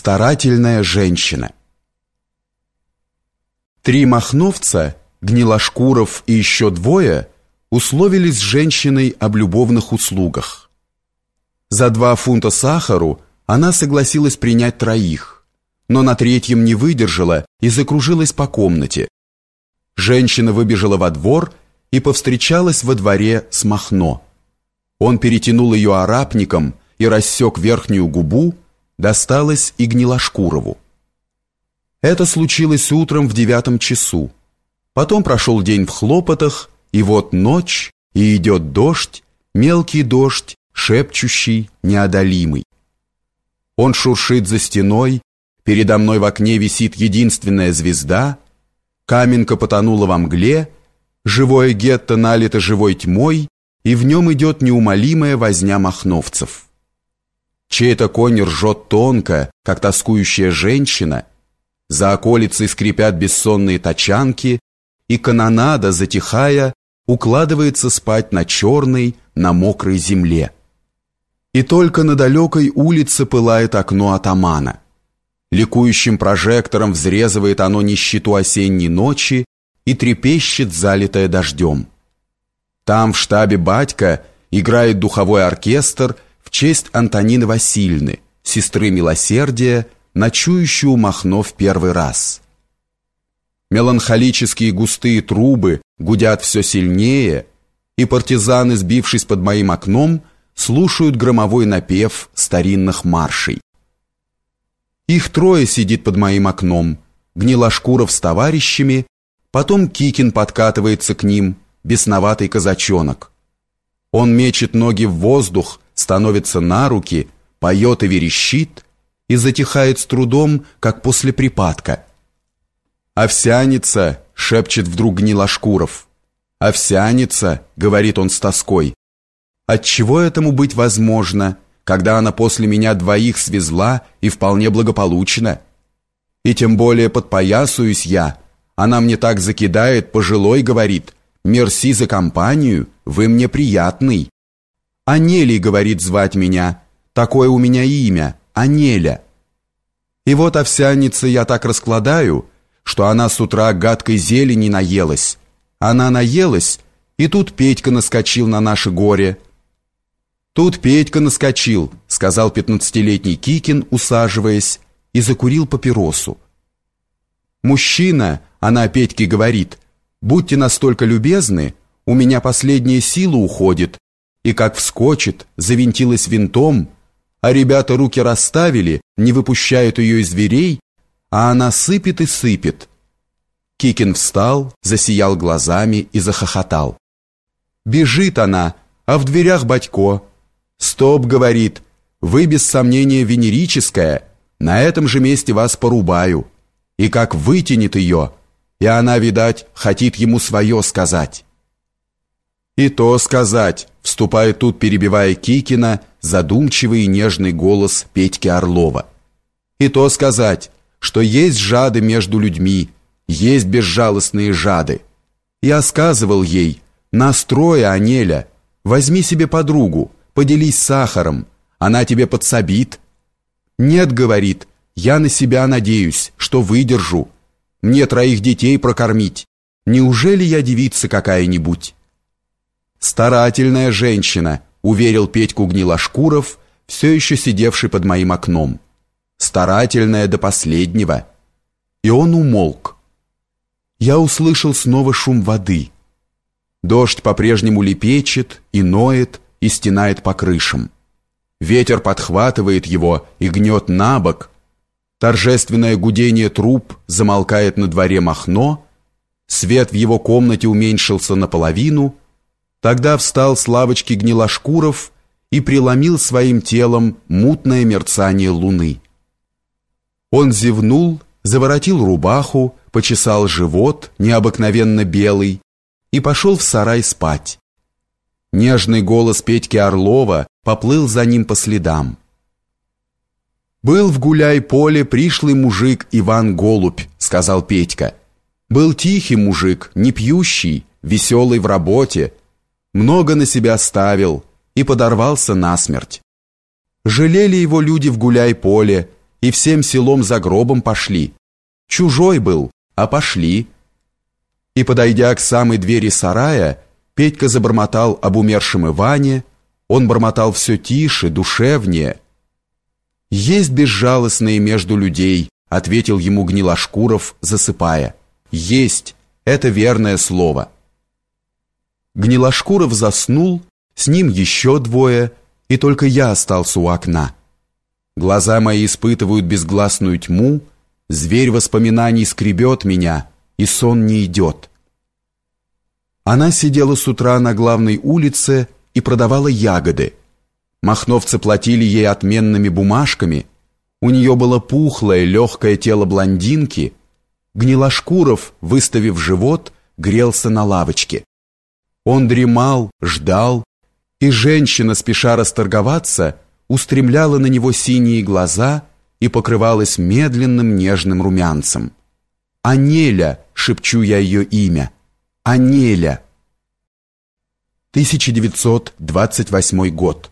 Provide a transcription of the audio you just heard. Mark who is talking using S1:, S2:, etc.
S1: Старательная женщина Три махновца, Гнилошкуров и еще двое, условились с женщиной об любовных услугах. За два фунта сахару она согласилась принять троих, но на третьем не выдержала и закружилась по комнате. Женщина выбежала во двор и повстречалась во дворе с Махно. Он перетянул ее арапником и рассек верхнюю губу, досталось и Гнилошкурову. Это случилось утром в девятом часу. Потом прошел день в хлопотах, и вот ночь, и идет дождь, мелкий дождь, шепчущий, неодолимый. Он шуршит за стеной, передо мной в окне висит единственная звезда, каменка потонула во мгле, живое гетто налито живой тьмой, и в нем идет неумолимая возня махновцев. Чей-то конь ржет тонко, как тоскующая женщина. За околицей скрипят бессонные тачанки, и канонада, затихая, укладывается спать на черной, на мокрой земле. И только на далекой улице пылает окно атамана. Ликующим прожектором взрезывает оно нищету осенней ночи и трепещет, залитое дождем. Там, в штабе батька, играет духовой оркестр – в честь Антонины Васильевны, сестры милосердия, ночующую Махно в первый раз. Меланхолические густые трубы гудят все сильнее, и партизаны, сбившись под моим окном, слушают громовой напев старинных маршей. Их трое сидит под моим окном, Гнилошкуров с товарищами, потом Кикин подкатывается к ним, бесноватый казачонок. Он мечет ноги в воздух, становится на руки, поет и верещит, и затихает с трудом, как после припадка. «Овсяница!» — шепчет вдруг Гнилошкуров. «Овсяница!» — говорит он с тоской. «Отчего этому быть возможно, когда она после меня двоих свезла и вполне благополучно? И тем более подпоясуюсь я, она мне так закидает, пожилой говорит, «Мерси за компанию, вы мне приятный». Анелий, говорит, звать меня. Такое у меня имя, Анеля. И вот овсяница я так раскладаю, что она с утра гадкой зелени наелась. Она наелась, и тут Петька наскочил на наше горе. Тут Петька наскочил, сказал пятнадцатилетний Кикин, усаживаясь, и закурил папиросу. Мужчина, она Петьке говорит, будьте настолько любезны, у меня последняя сила уходит, и как вскочит, завинтилась винтом, а ребята руки расставили, не выпущают ее из дверей, а она сыпет и сыпет. Кикин встал, засиял глазами и захохотал. Бежит она, а в дверях батько. «Стоп», — говорит, — «вы без сомнения венерическая, на этом же месте вас порубаю». И как вытянет ее, и она, видать, хотит ему свое сказать. И то сказать, вступает тут, перебивая Кикина, задумчивый и нежный голос Петьки Орлова. И то сказать, что есть жады между людьми, есть безжалостные жады. Я сказывал ей, настроя, Анеля, возьми себе подругу, поделись сахаром, она тебе подсобит. Нет, говорит, я на себя надеюсь, что выдержу. Мне троих детей прокормить. Неужели я девица какая-нибудь? «Старательная женщина», — уверил Петьку Гнилошкуров, все еще сидевший под моим окном. «Старательная до последнего». И он умолк. Я услышал снова шум воды. Дождь по-прежнему лепечет и ноет, и стенает по крышам. Ветер подхватывает его и гнет на бок. Торжественное гудение труб замолкает на дворе Махно. Свет в его комнате уменьшился наполовину — Тогда встал с лавочки Гнилошкуров и преломил своим телом мутное мерцание луны. Он зевнул, заворотил рубаху, почесал живот, необыкновенно белый, и пошел в сарай спать. Нежный голос Петьки Орлова поплыл за ним по следам. «Был в гуляй-поле пришлый мужик Иван Голубь», — сказал Петька. «Был тихий мужик, не пьющий, веселый в работе, много на себя ставил и подорвался насмерть. Жалели его люди в гуляй-поле, и всем селом за гробом пошли. Чужой был, а пошли. И, подойдя к самой двери сарая, Петька забормотал об умершем Иване, он бормотал все тише, душевнее. «Есть безжалостные между людей», — ответил ему Гнилошкуров, засыпая. «Есть, это верное слово». Гнилошкуров заснул, с ним еще двое, и только я остался у окна. Глаза мои испытывают безгласную тьму, зверь воспоминаний скребет меня, и сон не идет. Она сидела с утра на главной улице и продавала ягоды. Махновцы платили ей отменными бумажками, у нее было пухлое, легкое тело блондинки, Гнилошкуров, выставив живот, грелся на лавочке. Он дремал, ждал, и женщина, спеша расторговаться, устремляла на него синие глаза и покрывалась медленным нежным румянцем. «Анеля!» — шепчу я ее имя. «Анеля!» 1928 год.